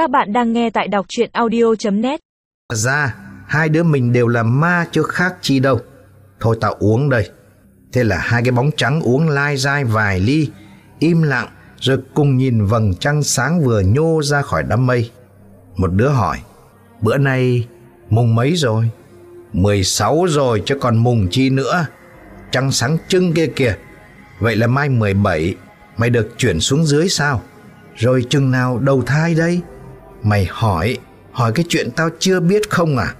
Các bạn đang nghe tại đọc chuyện audio.net Ra, hai đứa mình đều là ma chứ khác chi đâu. Thôi tao uống đây. Thế là hai cái bóng trắng uống lai dai vài ly, im lặng rồi cùng nhìn vầng trăng sáng vừa nhô ra khỏi đám mây. Một đứa hỏi, bữa nay mùng mấy rồi? 16 rồi chứ còn mùng chi nữa. Trăng sáng trưng kia kìa. Vậy là mai 17, mày được chuyển xuống dưới sao? Rồi chừng nào đầu thai đây? Mày hỏi, hỏi cái chuyện tao chưa biết không à?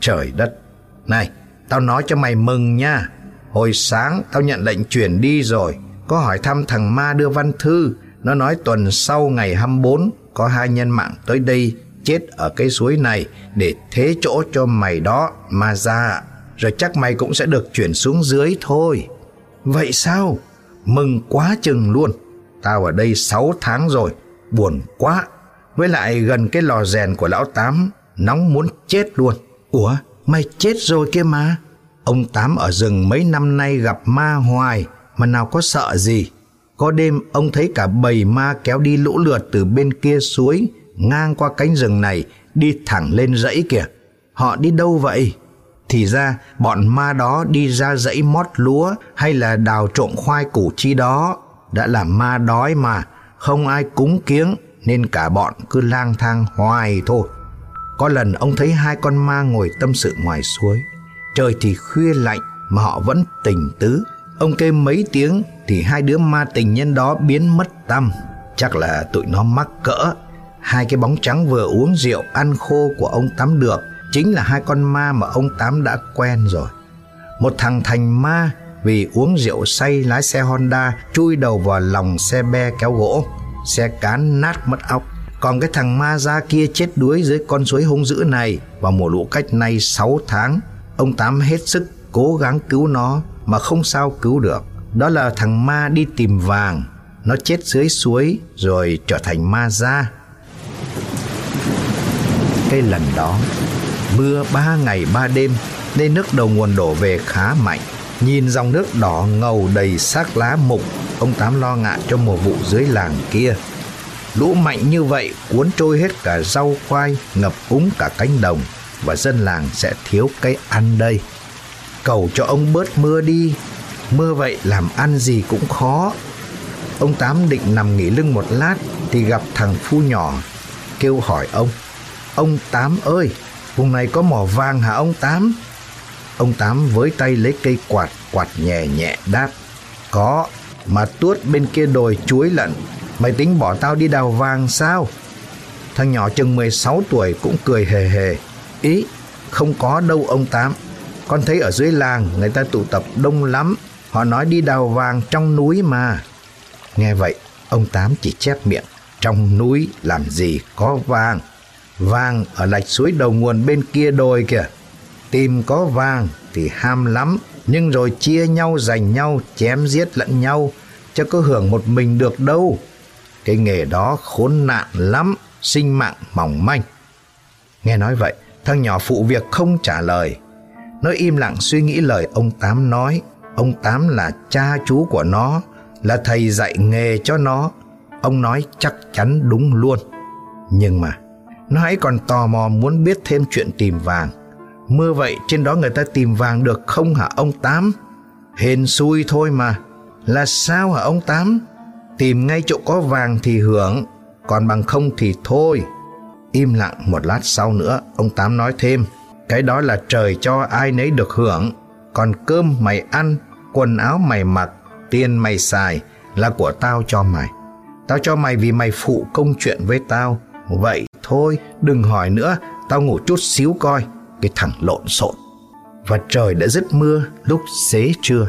Trời đất! Này, tao nói cho mày mừng nha. Hồi sáng tao nhận lệnh chuyển đi rồi. Có hỏi thăm thằng ma đưa văn thư. Nó nói tuần sau ngày 24 có hai nhân mạng tới đây chết ở cái suối này để thế chỗ cho mày đó mà ra. Rồi chắc mày cũng sẽ được chuyển xuống dưới thôi. Vậy sao? Mừng quá chừng luôn. Tao ở đây 6 tháng rồi, buồn quá. Với lại gần cái lò rèn của lão Tám, nóng muốn chết luôn. Ủa, mày chết rồi kia mà. Ông Tám ở rừng mấy năm nay gặp ma hoài, mà nào có sợ gì. Có đêm ông thấy cả bầy ma kéo đi lũ lượt từ bên kia suối, ngang qua cánh rừng này, đi thẳng lên dãy kìa. Họ đi đâu vậy? Thì ra bọn ma đó đi ra dãy mót lúa hay là đào trộm khoai củ chi đó. Đã làm ma đói mà, không ai cúng kiếng nên cả bọn cứ lang thang hoài thôi. Có lần ông thấy hai con ma ngồi tâm sự ngoài suối. Trời thì khuya lạnh mà họ vẫn tỉnh tứ. Ông kêu mấy tiếng thì hai đứa ma tình nhân đó biến mất tâm. Chắc là tụi nó mắc cỡ. Hai cái bóng trắng vừa uống rượu ăn khô của ông Tám được chính là hai con ma mà ông Tám đã quen rồi. Một thằng thành ma vì uống rượu say lái xe Honda chui đầu vào lòng xe be kéo gỗ, xe cán nát mất óc. Còn cái thằng ma ra kia chết đuối dưới con suối hung dữ này vào mùa lũ cách nay 6 tháng. Ông Tám hết sức cố gắng cứu nó mà không sao cứu được. Đó là thằng ma đi tìm vàng. Nó chết dưới suối rồi trở thành ma ra. Cái lần đó, mưa ba ngày ba đêm nên nước đầu nguồn đổ về khá mạnh. Nhìn dòng nước đỏ ngầu đầy xác lá mục, ông Tám lo ngại cho mùa vụ dưới làng kia. Lũ mạnh như vậy cuốn trôi hết cả rau khoai, ngập úng cả cánh đồng và dân làng sẽ thiếu cái ăn đây. Cầu cho ông bớt mưa đi, mưa vậy làm ăn gì cũng khó. Ông Tám định nằm nghỉ lưng một lát thì gặp thằng Phu nhỏ kêu hỏi ông. Ông Tám ơi, vùng này có mỏ vàng hả ông Tám? Ông Tám với tay lấy cây quạt, quạt nhẹ nhẹ đáp. Có, mà tuốt bên kia đồi chuối lận. Mày tính bỏ tao đi đào vàng sao? Thằng nhỏ chừng 16 tuổi cũng cười hề hề. Ý, không có đâu ông Tám. Con thấy ở dưới làng người ta tụ tập đông lắm. Họ nói đi đào vàng trong núi mà. Nghe vậy, ông Tám chỉ chép miệng. Trong núi làm gì có vàng. Vàng ở lạch suối đầu nguồn bên kia đồi kìa. Tìm có vàng thì ham lắm, nhưng rồi chia nhau giành nhau, chém giết lẫn nhau, chứ có hưởng một mình được đâu. Cái nghề đó khốn nạn lắm, sinh mạng mỏng manh. Nghe nói vậy, thằng nhỏ phụ việc không trả lời. Nó im lặng suy nghĩ lời ông Tám nói. Ông Tám là cha chú của nó, là thầy dạy nghề cho nó. Ông nói chắc chắn đúng luôn. Nhưng mà, nó hãy còn tò mò muốn biết thêm chuyện tìm vàng. Mưa vậy trên đó người ta tìm vàng được không hả ông Tám? Hên xui thôi mà. Là sao hả ông Tám? Tìm ngay chỗ có vàng thì hưởng, còn bằng không thì thôi. Im lặng một lát sau nữa, ông Tám nói thêm. Cái đó là trời cho ai nấy được hưởng. Còn cơm mày ăn, quần áo mày mặc, tiền mày xài là của tao cho mày. Tao cho mày vì mày phụ công chuyện với tao. Vậy thôi, đừng hỏi nữa, tao ngủ chút xíu coi cái thằng lộn xộn. Và trời đã dứt mưa lúc xế trưa.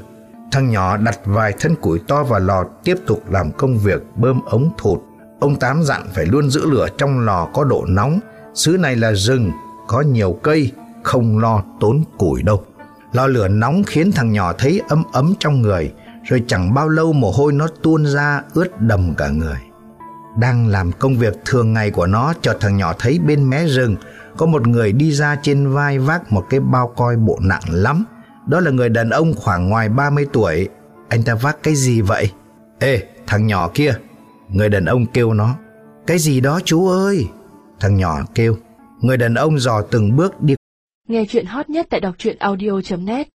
Thằng nhỏ đặt vài thân củi to vào lò tiếp tục làm công việc bơm ống thụt. Ông Tám dặn phải luôn giữ lửa trong lò có độ nóng. Xứ này là rừng, có nhiều cây, không lo tốn củi đâu. Lò lửa nóng khiến thằng nhỏ thấy ấm ấm trong người, rồi chẳng bao lâu mồ hôi nó tuôn ra ướt đầm cả người. Đang làm công việc thường ngày của nó, chợt thằng nhỏ thấy bên mé rừng có một người đi ra trên vai vác một cái bao coi bộ nặng lắm. Đó là người đàn ông khoảng ngoài 30 tuổi. Anh ta vác cái gì vậy? Ê, thằng nhỏ kia. Người đàn ông kêu nó. Cái gì đó chú ơi? Thằng nhỏ kêu. Người đàn ông dò từng bước đi Nghe chuyện hot nhất tại đọc truyện audio.net